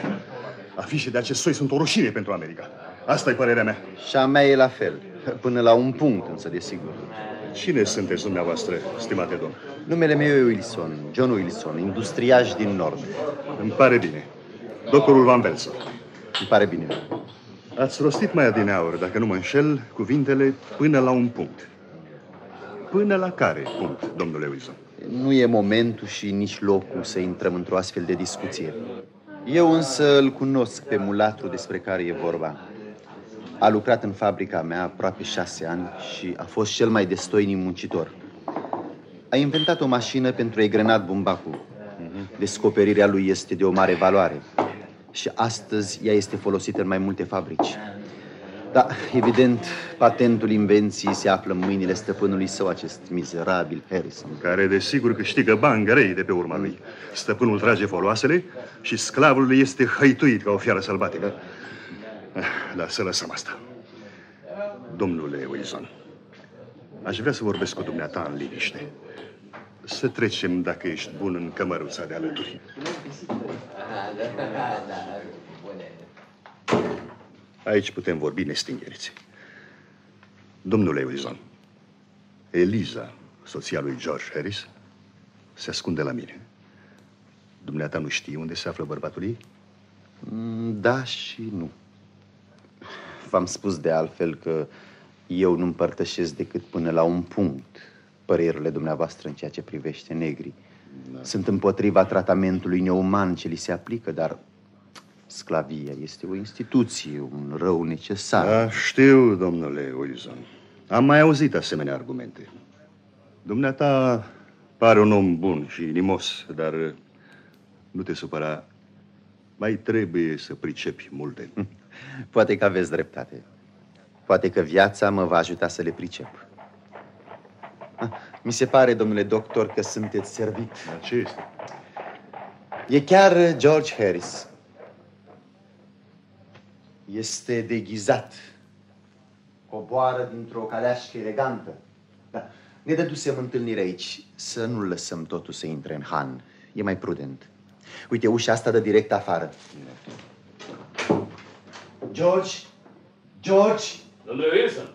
Afișe de acest soi sunt o rușine pentru America. Asta e părerea mea. Și a mea e la fel. Până la un punct, însă, desigur. Cine sunteți dumneavoastră, stimate domn? Numele meu e Wilson, John Wilson, industriaș din Nord. Îmi pare bine. Doctorul Van Velson. Îmi pare bine. Ați rostit mai adineauri, dacă nu mă înșel, cuvintele până la un punct. Până la care punct, domnule Wilson? Nu e momentul și nici locul să intrăm într-o astfel de discuție. Eu însă îl cunosc pe mulatru despre care e vorba. A lucrat în fabrica mea aproape șase ani și a fost cel mai destoinic muncitor. A inventat o mașină pentru egrenat bumbacul. Descoperirea lui este de o mare valoare și astăzi ea este folosită în mai multe fabrici. Da, evident, patentul invenției se află în mâinile stăpânului său, acest mizerabil Harrison. Care desigur câștigă bani grei de pe urma lui. Stăpânul trage foloasele și sclavul lui este hăituit ca o fiară sălbatică. Dar să lăsăm asta. Domnule Wilson, aș vrea să vorbesc cu dumneata în liniște. Să trecem, dacă ești bun, în cămăruța de alături. Aici putem vorbi nestingeriți. Domnule Wilson, Eliza, soția lui George Harris, se ascunde la mine. Dumneata nu știe unde se află bărbatul ei? Mm, Da și nu. V-am spus de altfel că eu nu împărtășesc decât până la un punct părerile dumneavoastră în ceea ce privește negrii. Da. Sunt împotriva tratamentului neuman ce li se aplică, dar sclavia este o instituție, un rău necesar. Da, știu, domnule Wilson. Am mai auzit asemenea argumente. Dumneata pare un om bun și inimos, dar nu te supăra. Mai trebuie să pricepi multe. Poate că aveți dreptate. Poate că viața mă va ajuta să le pricep. Ah, Mi se pare, domnule doctor, că sunteți servit. Dar ce este? E chiar George Harris. Este deghizat. Coboară dintr-o caleașcă elegantă. Da. Ne dădusem întâlnire aici. Să nu lăsăm totul să intre în han. E mai prudent. Uite, ușa asta dă direct afară. George! George! Domnule Wilson!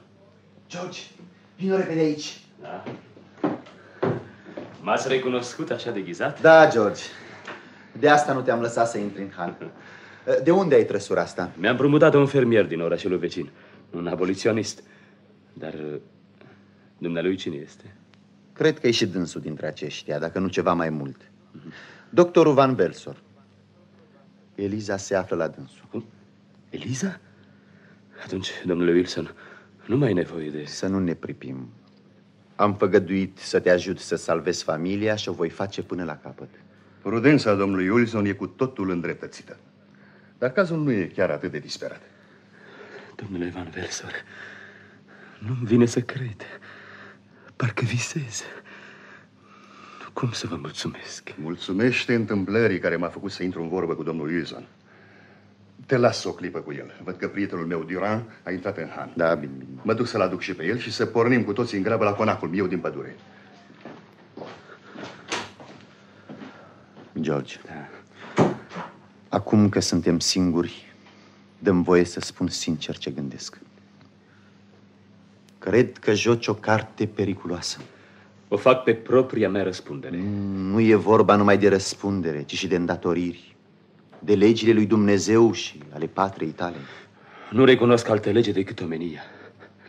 George, vină repede aici. Da? M-ați recunoscut așa deghizat? Da, George. De asta nu te-am lăsat să intri în han. De unde ai trăsura asta? Mi-am promutat un fermier din orașul vecin, un aboliționist. Dar uh, dumnealui cine este? Cred că e și dânsul dintre aceștia, dacă nu ceva mai mult. Doctorul Van Belsor. Eliza se află la dânsul. Eliza? Atunci, domnule Wilson, nu mai e nevoie de... Să nu ne pripim. Am făgăduit să te ajut să salvezi familia și o voi face până la capăt. Prudența domnului Wilson e cu totul îndreptățită. Dar cazul nu e chiar atât de disperat. Domnule Van Velsor, nu-mi vine să cred. Parcă visez. Cum să vă mulțumesc? Mulțumește întâmplării care m-a făcut să intru în vorbă cu domnul Wilson. Te las o clipă cu el. Văd că prietenul meu, Duran, a intrat în Han. Da, bine, bine. Mă duc să-l aduc și pe el și să pornim cu toții în grabă la conacul meu din pădure. George. Da. Acum că suntem singuri, dăm voie să spun sincer ce gândesc. Cred că joci o carte periculoasă. O fac pe propria mea răspundere. Nu e vorba numai de răspundere, ci și de îndatoriri. De legile lui Dumnezeu și ale patriei tale. Nu recunosc altă lege decât omenia.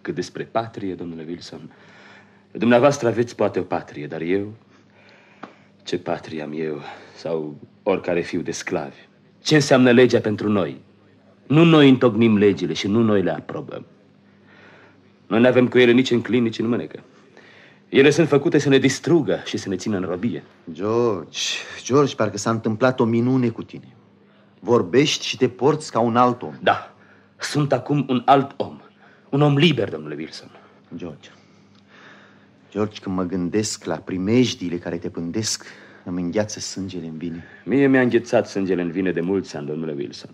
Cât despre patrie, domnule Wilson, dumneavoastră aveți poate o patrie, dar eu... Ce patrie am eu? Sau oricare fiu de sclavi? Ce înseamnă legea pentru noi? Nu noi întocmim legile și nu noi le aprobăm. Noi nu avem cu ele nici în clin, nici în mânecă. Ele sunt făcute să ne distrugă și să ne țină în robie. George, George, parcă s-a întâmplat o minune cu tine. Vorbești și te porți ca un alt om. Da, sunt acum un alt om. Un om liber, domnule Wilson. George, George, când mă gândesc la primejdiile care te pândesc, îmi îngheață sângele în vine. Mie mi-a înghețat sângele în vine de mulți ani, domnule Wilson.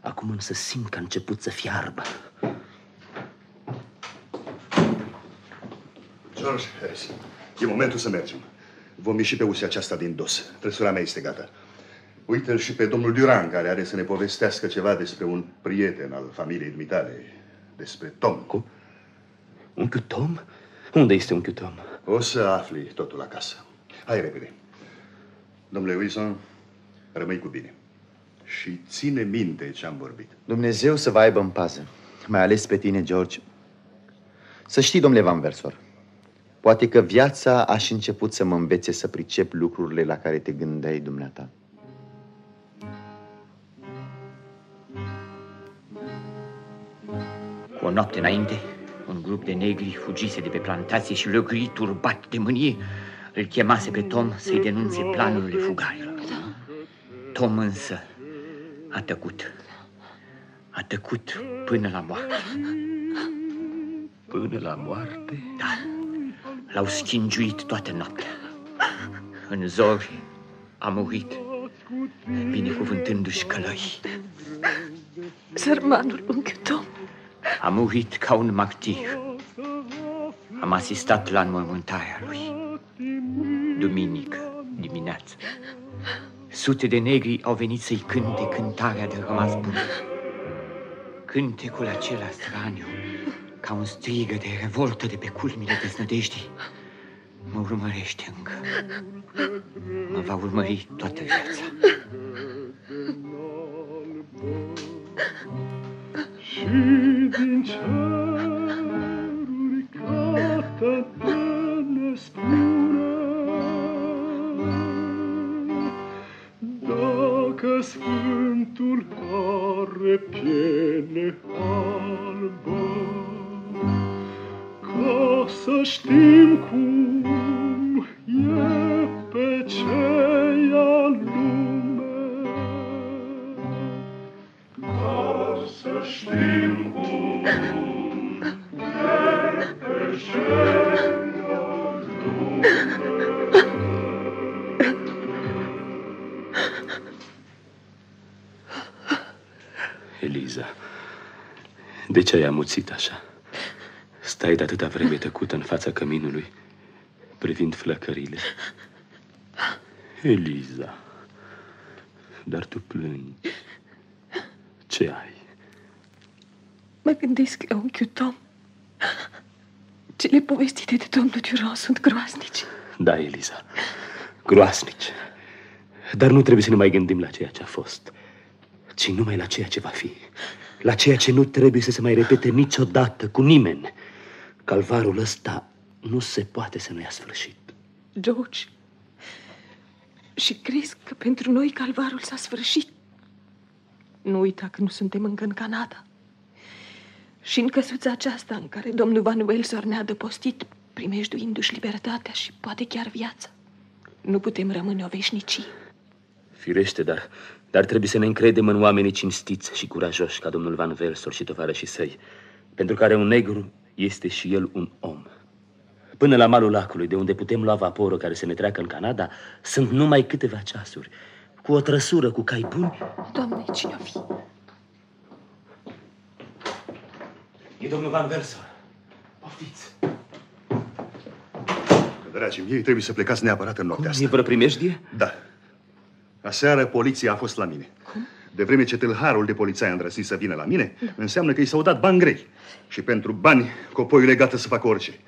Acum însă simt că a început să fiarbă. George Harris, e momentul să mergem. Vom ieși pe ușa aceasta din dos. Trăsura mea este gata. Uite-l și pe domnul Duran, care are să ne povestească ceva despre un prieten al familiei dumitale, despre Tom. Cum? Unchiul Tom? Unde este unchiul Tom? O să afli totul acasă. Hai repede. Domnule Wilson, rămâi cu bine. Și ține minte ce am vorbit. Dumnezeu să vă aibă în pază. Mai ales pe tine, George. Să știi, domnule Van Versor, poate că viața aș și început să mă învețe să pricep lucrurile la care te gândeai dumneata. Cu o noapte înainte, un grup de negri fugise de pe plantație și Legri, turbat de mânie, îl chemase pe Tom să-i denunțe planurile fugarilor. Tom însă a tăcut. A tăcut până la moarte. Până la moarte? Da. L-au schingiuit toată noaptea. În zori a murit, binecuvântându-și călăi. Sărmanul unchi Tom. A murit ca un martir. Am asistat la înmormântarea lui. Duminică dimineață. Sute de negri au venit să-i cânte cântarea de rămas bun. Cântecul acela straniu, ca un strigă de revoltă de pe culmile desnădejdii, mă urmărește încă. Mă va urmări toată viața. Și din ceruri ca tătă ne Sfântul are piele albă. Ca să știm cum e pe ceia lume. Ca să știm cum e pe ceia de ce ai amuțit așa? Stai de atâta vreme tăcută în fața căminului, privind flăcările. Eliza, dar tu plângi. Ce ai? Mă gândesc la unchiul Tom. Cele povestite de domnul Duran sunt groaznice. Da, Eliza, groasnici. Dar nu trebuie să ne mai gândim la ceea ce a fost, ci numai la ceea ce va fi. La ceea ce nu trebuie să se mai repete niciodată cu nimeni. Calvarul ăsta nu se poate să nu ia sfârșit. George, și crezi că pentru noi calvarul s-a sfârșit? Nu uita că nu suntem încă în Canada. Și în căsuța aceasta în care domnul Van Welsor ne-a dăpostit, primejduindu-și libertatea și poate chiar viața, nu putem rămâne o veșnicie. Firește, dar, dar trebuie să ne încredem în oamenii cinstiți și curajoși ca domnul Van Velsor și tovarășii săi, pentru care un negru este și el un om. Până la malul lacului, de unde putem lua vaporul care se ne treacă în Canada, sunt numai câteva ceasuri. Cu o trăsură, cu cai buni... Doamne, cine o fi? E domnul Van Versor. Poftiți! Dragii mei, trebuie să plecați neapărat în noaptea Cum, asta. E vreo primejdie? Da. Aseară poliția a fost la mine. Cum? De vreme ce tâlharul de polițai a îndrăsit să vină la mine, da. înseamnă că i s-au dat bani grei. Și pentru bani, copoiul e gata să facă orice.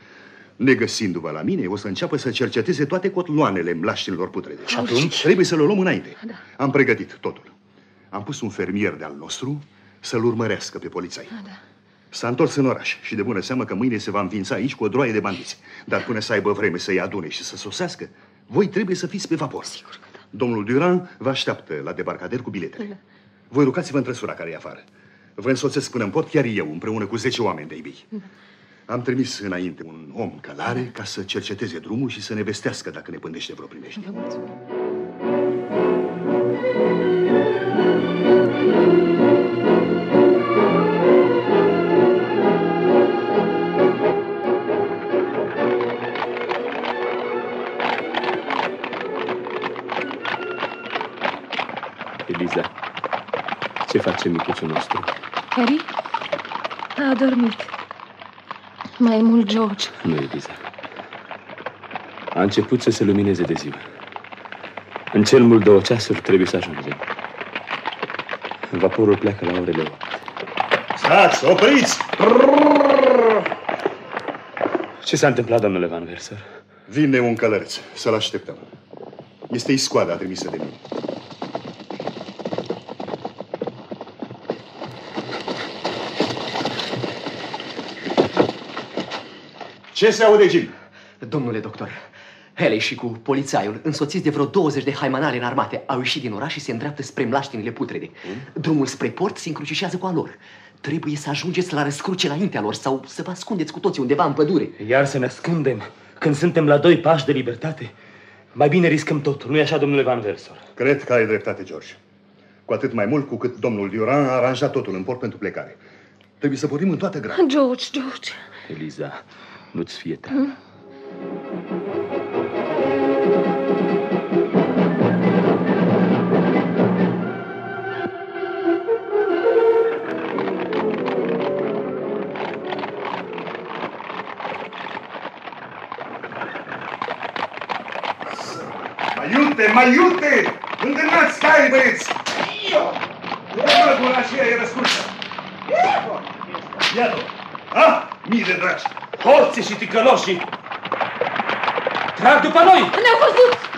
Negăsindu-vă la mine, o să înceapă să cerceteze toate cotloanele mlaștinilor putrede. Și atunci trebuie să le luăm înainte. Da. Am pregătit totul. Am pus un fermier de-al nostru să-l urmărească pe polițai. Da. S-a întors în oraș și de bună seamă că mâine se va înființa aici cu o droaie de bandiți. Dar până să aibă vreme să-i adune și să sosească, voi trebuie să fiți pe vapor. Sigur că da. Domnul Duran vă așteaptă la debarcader cu biletele. Da. Voi rugați-vă în trăsura care e afară. Vă însoțesc până în port chiar eu, împreună cu 10 oameni de ibii. Da. Am trimis înainte un om călare ca să cerceteze drumul și să ne vestească dacă ne pândește vreo primește. Vă mulțumim. Ce face micuțul nostru? Harry? A adormit. Mai e mult George. Nu, Eliza. A început să se lumineze de ziua. În cel mult două ceasuri trebuie să ajungem. Vaporul pleacă la orele 8. Stați, opriți! Ce s-a întâmplat, domnule Van Verser? Vine un călăreț, să-l așteptăm. Este iscoada trimisă de mine. Ce se aude, Jim? Domnule doctor, Haley și cu polițaiul, însoțiți de vreo 20 de haimanale în armate, au ieșit din oraș și se îndreaptă spre mlaștinile putrede. Mm? Drumul spre port se încrucișează cu a lor. Trebuie să ajungeți la răscruce înaintea lor sau să vă ascundeți cu toții undeva în pădure. Iar să ne ascundem când suntem la doi pași de libertate? Mai bine riscăm totul, nu-i așa, domnule Van Versor? Cred că ai dreptate, George. Cu atât mai mult cu cât domnul Duran a aranjat totul în port pentru plecare. Trebuie să pornim în toată grada. George, George. Eliza, nu-ți fie teamă. Hmm? Mai iute, mai iute! Îndemnați cai, băieți! Măgul aceea e răscursă. Iată! Ah, mii de dragi! Hoții și ticăloșii! Trag după noi! Ne-au văzut!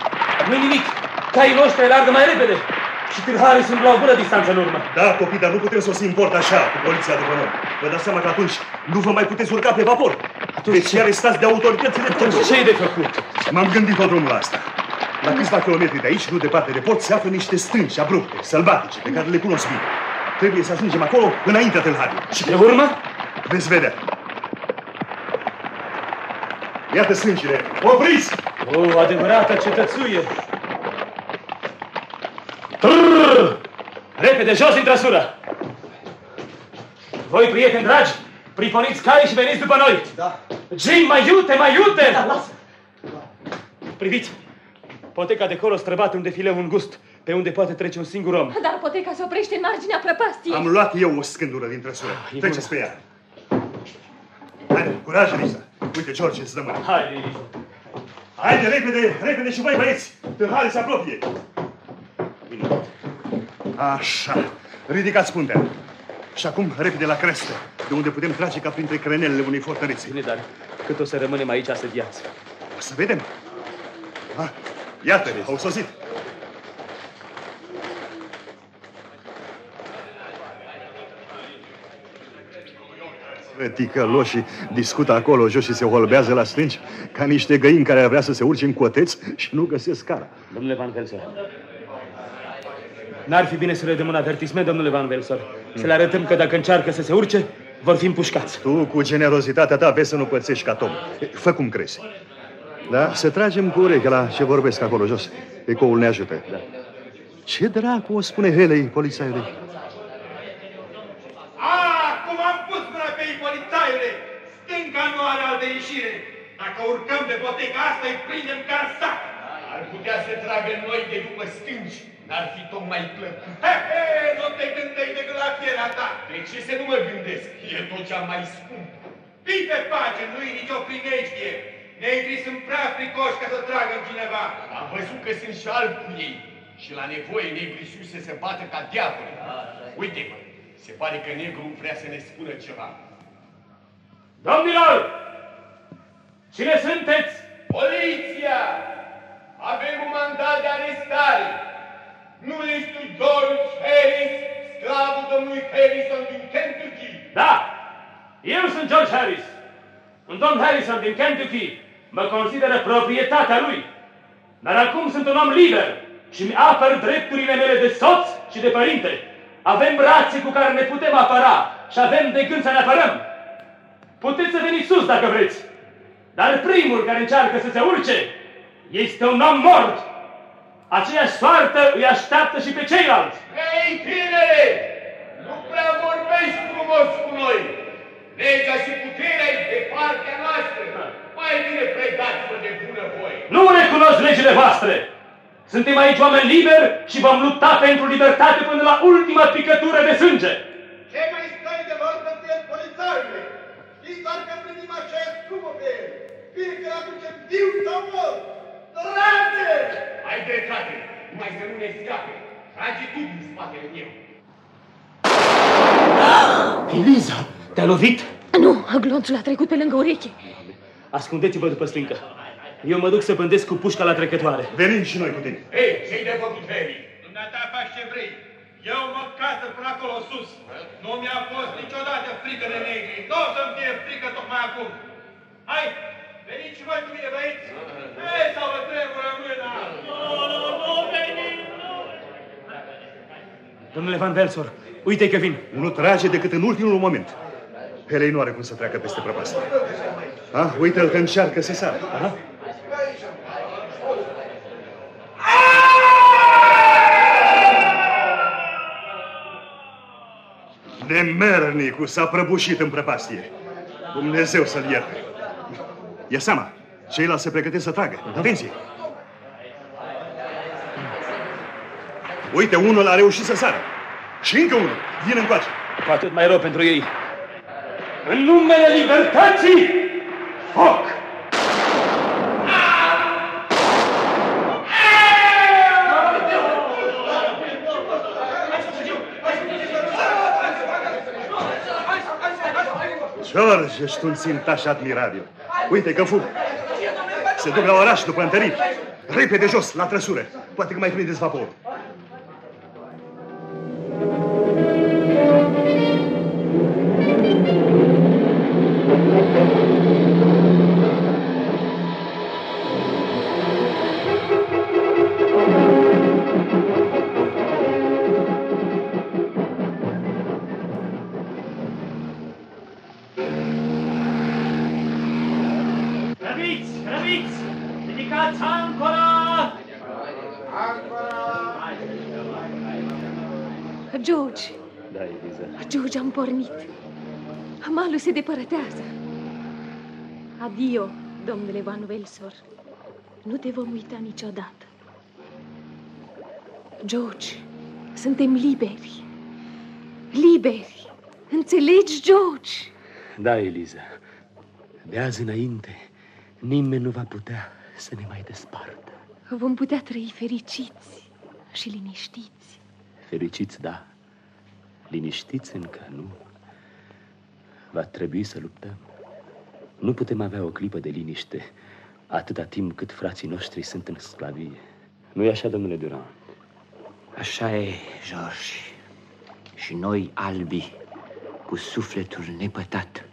nu nimic. Caii noștri largă mai repede. Și tâlharii sunt la o bună distanță în urmă. Da, copii, dar nu putem să o import așa cu poliția după noi. Vă dați seama că atunci nu vă mai puteți urca pe vapor. Atunci deci ce? arestați de autoritățile Atunci ce e de făcut? M-am gândit tot drumul la asta. La câțiva kilometri de aici, nu departe de port, se află niște stânci abrupte, sălbatice, pe care le cunosc bine. Trebuie să ajungem acolo înaintea tâlharii. Și pe urmă? Veți vedea. Iată sângile. Opriți! O adevărată cetățuie. Repede, jos din trăsură! Voi, prieteni dragi, priponiți cai și veniți după noi! Da. Jim, mai iute, mai iute! Da, lasă! Priviți! Poteca de acolo străbate un defileu îngust, pe unde poate trece un singur om. Dar poteca se oprește în marginea prăpastiei. Am luat eu o scândură din trăsură. Ah, Treceți pe ea. Haide, curaj, Lisa. Uite, George, îți dă mâna. Haide, Lisa. Haide, repede, repede și voi, băieți! Tâlhare se apropie! Așa. Ridicați puntea. Și acum, repede la crestă, de unde putem trage ca printre crenelele unei fortărețe. Bine, dar cât o să rămânem aici asediați? O să vedem. Ah, iată au sosit. Ticăloșii discută acolo jos și se holbează la stânci ca niște găini care ar vrea să se urce în coteț și nu găsesc cara. Domnule Van Velser, n-ar fi bine să le dăm un avertisment, domnule Van Velser. Să le arătăm că dacă încearcă să se urce, vor fi împușcați. Tu, cu generozitatea ta, vezi să nu pățești ca Tom. Fă cum crezi. Da? Să tragem cu urechea la ce vorbesc acolo jos. Ecoul ne ajută. Da. Ce dracu o spune Helei, polițaiului? Stânca nu are altă ieșire. Dacă urcăm pe poteca asta, îi prindem ca sac. Ar putea să tragă noi de după stângi. N-ar fi tocmai plăcut. He, he, nu te gândești decât la pielea ta. De ce să nu mă gândesc? E tot cea mai scump. Fii pe pace, nu-i nicio primejdie. Negrii sunt prea fricoși ca să tragă în cineva. Am văzut că sunt și alți cu ei. Și la nevoie negrii sus să se bată ca diavole. Uite-vă, se pare că negru vrea să ne spună ceva. Domnilor! Cine sunteți? Poliția! Avem un mandat de arestare. Nu ești tu George Harris, sclavul domnului Harrison din Kentucky? Da! Eu sunt George Harris. Un domn Harrison din Kentucky mă consideră proprietatea lui. Dar acum sunt un om liber și mi apăr drepturile mele de soț și de părinte. Avem brațe cu care ne putem apăra și avem de gând să ne apărăm. Puteți să veniți sus dacă vreți. Dar primul care încearcă să se urce este un om mort. Aceeași soartă îi așteaptă și pe ceilalți. Hei, tinere! Nu prea vorbești frumos cu noi. Legea și puterea e de partea noastră. Mai bine predați-vă de bună voie. Nu recunosc legile voastre. Suntem aici oameni liberi și vom lupta pentru libertate până la ultima picătură de sânge. Ce mai stai de vorbă cu el, polițarule? Știi doar că primim aceeași sumă pe el. Fie că aducem viu sau mort. Trage! Ai dreptate, numai să nu ne scape. Trage tu din spatele meu. Eliza, te-a lovit? Nu, glonțul a trecut pe lângă ureche. Ascundeți-vă după stâncă. Eu mă duc să pândesc cu pușca la trecătoare. Venim și noi cu tine. Hei, ce-i de făcut, Harry? Dumneata faci ce vrei. Eu mă casă până acolo sus. Nu mi-a fost niciodată frică de negri. Nu o să-mi fie frică tocmai acum. Hai, veniți și voi cu mine, băieți. Hei, sau vă tremură mâna. Nu, nu, nu, veniți, nu. Domnule Van Velsor, uite că vin. Nu trage decât în ultimul moment. Helei nu are cum să treacă peste prăpastie. Ah, uite-l că încearcă să sară. Aha. Nemernicul s-a prăbușit în prăpastie. Dumnezeu să-l ierte. Ia seama, ceilalți se pregătesc să tragă. Atenție! Uite, unul a reușit să sară. Și încă unul. Vine încoace. Cu atât mai rău pentru ei. În numele libertății, foc! George, ești un țintaș admirabil. Uite că fug. Se duc la oraș după întăriri. Repede jos, la trăsură. Poate că mai prindeți vapor. Adio, domnule Van Velsor. Nu te vom uita niciodată. George, suntem liberi. Liberi. Înțelegi, George? Da, Eliza. De azi înainte, nimeni nu va putea să ne mai despartă. Vom putea trăi fericiți și liniștiți. Fericiți, da. Liniștiți încă, nu. Va trebui să luptăm. Nu putem avea o clipă de liniște atâta timp cât frații noștri sunt în sclavie. Nu e așa, domnule Durand? Așa e, George. Și noi, albi, cu sufletul nepătat,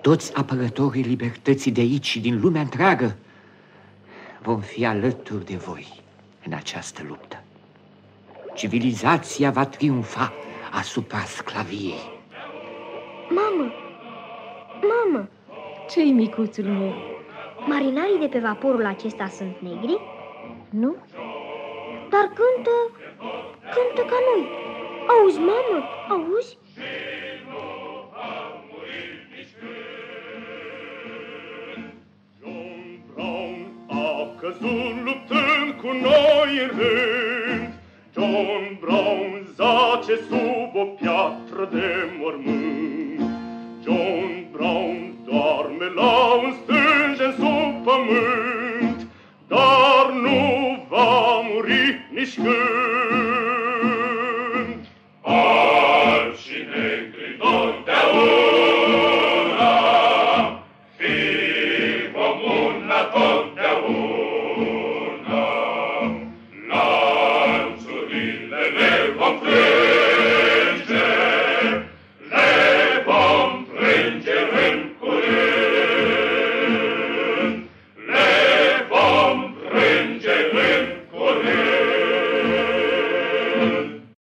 toți apărătorii libertății de aici și din lumea întreagă, vom fi alături de voi în această luptă. Civilizația va triumfa asupra sclaviei. Mamă! Mamă! Ce-i micuțul meu? Marinarii de pe vaporul acesta sunt negri? Nu? Dar cântă... cântă ca noi. Auzi, mamă? Auzi? A căzut luptând cu noi în rând. John Brown zace sub o piatră de mormânt. John Brown doarme la un stânjen sub pământ, dar nu va muri nici când